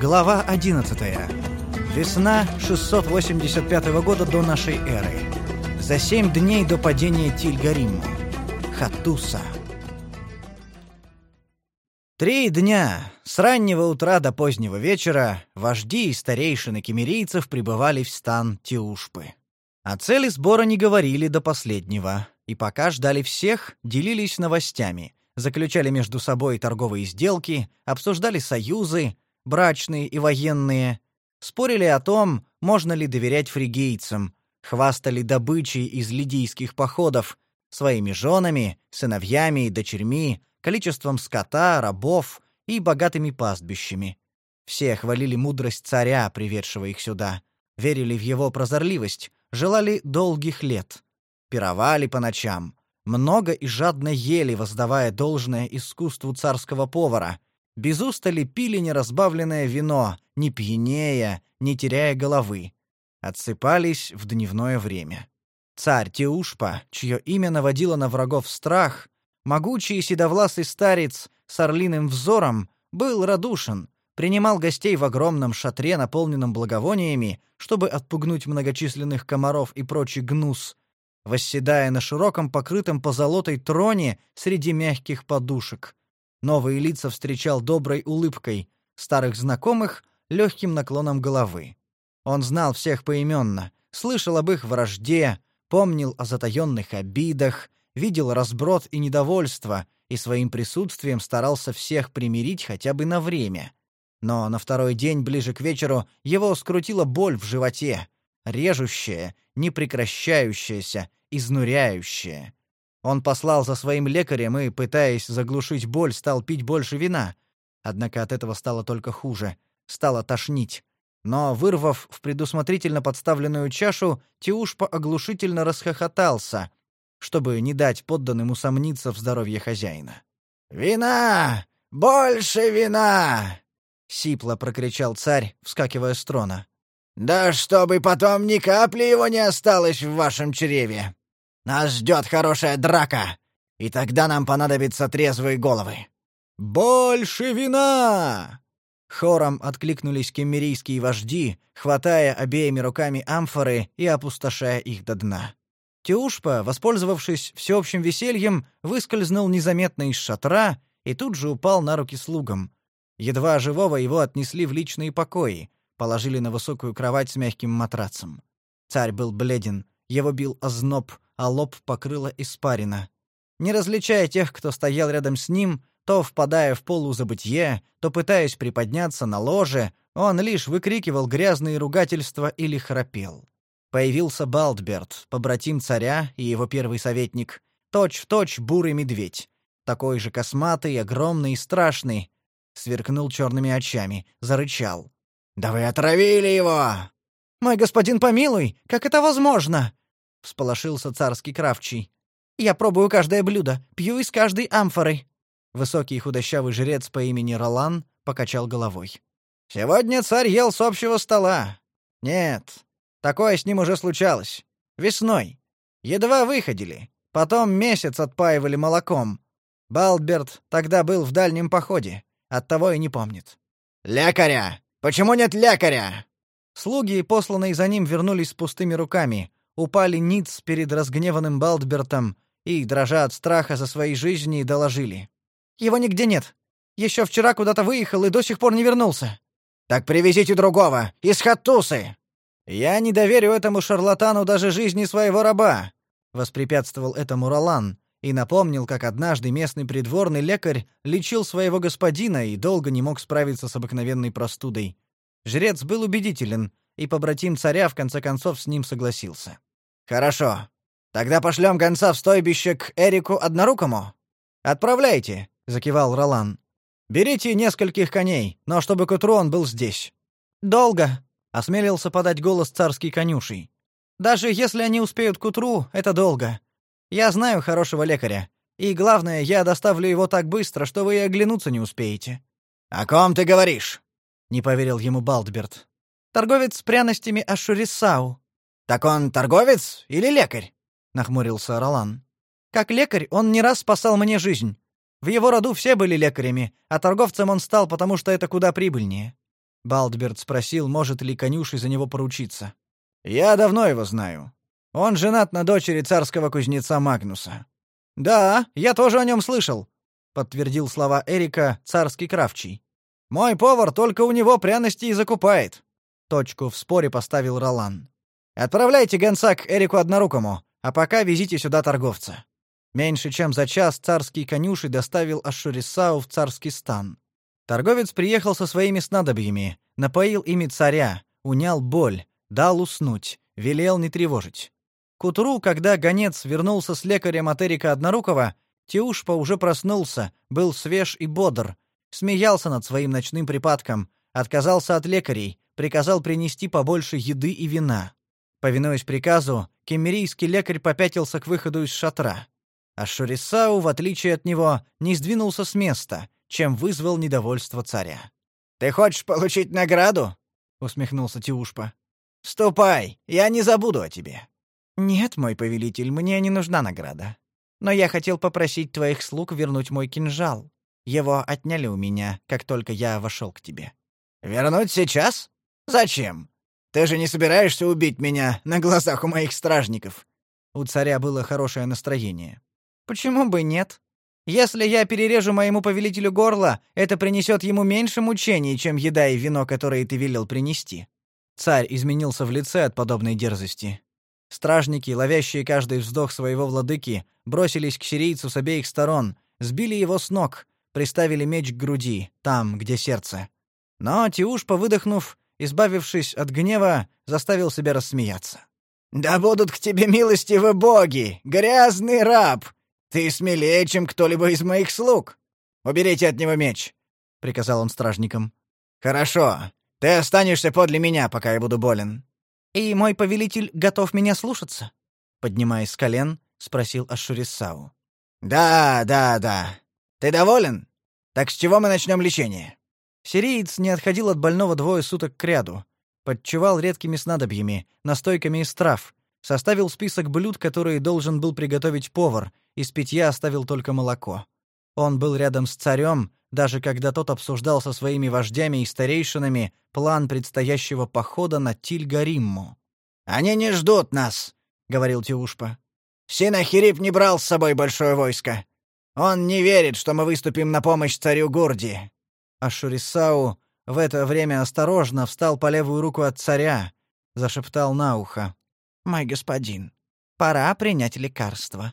Глава 11. Весна 685 года до нашей эры. За семь дней до падения Тильгариму. Хатуса. Три дня, с раннего утра до позднего вечера, вожди и старейшины кемерийцев пребывали в стан Тиушпы. О цели сбора не говорили до последнего, и пока ждали всех, делились новостями, заключали между собой торговые сделки, обсуждали союзы, брачные и военные, спорили о том, можно ли доверять фригийцам, хвастали добычей из лидийских походов, своими женами, сыновьями и дочерьми, количеством скота, рабов и богатыми пастбищами. Все хвалили мудрость царя, приведшего их сюда, верили в его прозорливость, желали долгих лет. Пировали по ночам, много и жадно ели, воздавая должное искусству царского повара, без устали пили неразбавленное вино, не пьянея, не теряя головы. Отсыпались в дневное время. Царь Теушпа, чье имя наводило на врагов страх, могучий седовласый старец с орлиным взором, был радушен, принимал гостей в огромном шатре, наполненном благовониями, чтобы отпугнуть многочисленных комаров и прочий гнус, восседая на широком покрытом позолотой троне среди мягких подушек. Новые лица встречал доброй улыбкой, старых знакомых — легким наклоном головы. Он знал всех поименно, слышал об их вражде, помнил о затаенных обидах, видел разброд и недовольство и своим присутствием старался всех примирить хотя бы на время. Но на второй день, ближе к вечеру, его скрутила боль в животе, режущая, непрекращающаяся, изнуряющая. Он послал за своим лекарем и, пытаясь заглушить боль, стал пить больше вина. Однако от этого стало только хуже. Стало тошнить. Но, вырвав в предусмотрительно подставленную чашу, Тиушпа оглушительно расхохотался, чтобы не дать подданным усомниться в здоровье хозяина. «Вина! Больше вина!» — сипло прокричал царь, вскакивая с трона. «Да чтобы потом ни капли его не осталось в вашем чреве!» Нас ждет хорошая драка, и тогда нам понадобятся трезвые головы». «Больше вина!» Хором откликнулись кемерийские вожди, хватая обеими руками амфоры и опустошая их до дна. Теушпа, воспользовавшись всеобщим весельем, выскользнул незаметно из шатра и тут же упал на руки слугам. Едва живого его отнесли в личные покои, положили на высокую кровать с мягким матрацем. Царь был бледен, его бил озноб, а лоб покрыла испарина. Не различая тех, кто стоял рядом с ним, то впадая в полузабытье, то пытаясь приподняться на ложе, он лишь выкрикивал грязные ругательства или храпел. Появился Балдберт, побратим царя и его первый советник, точь-в-точь бурый медведь, такой же косматый, огромный и страшный, сверкнул черными очами, зарычал. «Да вы отравили его!» «Мой господин помилуй, как это возможно?» Всполошился царский кравчий. Я пробую каждое блюдо, пью из каждой амфоры. Высокий худощавый жрец по имени Ролан покачал головой. Сегодня царь ел с общего стола. Нет, такое с ним уже случалось. Весной. Едва выходили. Потом месяц отпаивали молоком. Балберт тогда был в дальнем походе, оттого и не помнит. Лекаря! Почему нет лекаря? Слуги, посланные за ним, вернулись с пустыми руками, упали ниц перед разгневанным Балдбертом и, дрожа от страха за свои жизни, доложили. «Его нигде нет. Еще вчера куда-то выехал и до сих пор не вернулся». «Так привезите другого, из Хаттусы!» «Я не доверю этому шарлатану даже жизни своего раба», — воспрепятствовал этому Ролан и напомнил, как однажды местный придворный лекарь лечил своего господина и долго не мог справиться с обыкновенной простудой. Жрец был убедителен, и побратим царя в конце концов с ним согласился. Хорошо. Тогда пошлем гонца в стойбище к Эрику Однорукому. Отправляйте, закивал Ролан. Берите нескольких коней, но чтобы к утру он был здесь. Долго, осмелился подать голос царский конюший. Даже если они успеют к утру, это долго. Я знаю хорошего лекаря, и главное, я доставлю его так быстро, что вы и оглянуться не успеете. О ком ты говоришь? не поверил ему Балдберт. Торговец с пряностями Ашурисау, «Так он торговец или лекарь?» — нахмурился Ролан. «Как лекарь он не раз спасал мне жизнь. В его роду все были лекарями, а торговцем он стал, потому что это куда прибыльнее. Балдберт спросил, может ли конюший за него поручиться. «Я давно его знаю. Он женат на дочери царского кузнеца Магнуса». «Да, я тоже о нем слышал», — подтвердил слова Эрика царский кравчий. «Мой повар только у него пряности и закупает». Точку в споре поставил Ролан. «Отправляйте гонца к Эрику Однорукому, а пока везите сюда торговца». Меньше чем за час царский конюший доставил Ашурисау в царский стан. Торговец приехал со своими снадобьями, напоил ими царя, унял боль, дал уснуть, велел не тревожить. К утру, когда гонец вернулся с лекарем от Эрика Однорукого, Тиушпа уже проснулся, был свеж и бодр, смеялся над своим ночным припадком, отказался от лекарей, приказал принести побольше еды и вина. Повинуясь приказу, кемерийский лекарь попятился к выходу из шатра. А Шурисау, в отличие от него, не сдвинулся с места, чем вызвал недовольство царя. «Ты хочешь получить награду?» — усмехнулся Тиушпа. «Ступай, я не забуду о тебе». «Нет, мой повелитель, мне не нужна награда. Но я хотел попросить твоих слуг вернуть мой кинжал. Его отняли у меня, как только я вошел к тебе». «Вернуть сейчас? Зачем? Ты же не собираешься убить меня на глазах у моих стражников?» У царя было хорошее настроение. «Почему бы нет? Если я перережу моему повелителю горло, это принесет ему меньше мучений, чем еда и вино, которые ты велел принести. Царь изменился в лице от подобной дерзости. Стражники, ловящие каждый вздох своего владыки, бросились к сирийцу с обеих сторон, сбили его с ног, приставили меч к груди, там, где сердце. Но Тиуш, повыдохнув, избавившись от гнева, заставил себя рассмеяться. «Да будут к тебе милостивы боги, грязный раб! Ты смелее, чем кто-либо из моих слуг. Уберите от него меч, приказал он стражникам. Хорошо. Ты останешься подле меня, пока я буду болен. И мой повелитель готов меня слушаться, поднимаясь с колен, спросил Ашурисау. Да, да, да. Ты доволен? Так с чего мы начнем лечение? Сириец не отходил от больного двое суток кряду, подчевал редкими снадобьями, настойками из трав, составил список блюд, которые должен был приготовить повар, из питья оставил только молоко. Он был рядом с царем, даже когда тот обсуждал со своими вождями и старейшинами план предстоящего похода на Тильгаримму. «Они не ждут нас», — говорил Тиушпа. «Синахирип не брал с собой большое войско. Он не верит, что мы выступим на помощь царю Гурди». А Шурисау в это время осторожно встал по левую руку от царя, зашептал на ухо. «Мой господин, пора принять лекарство».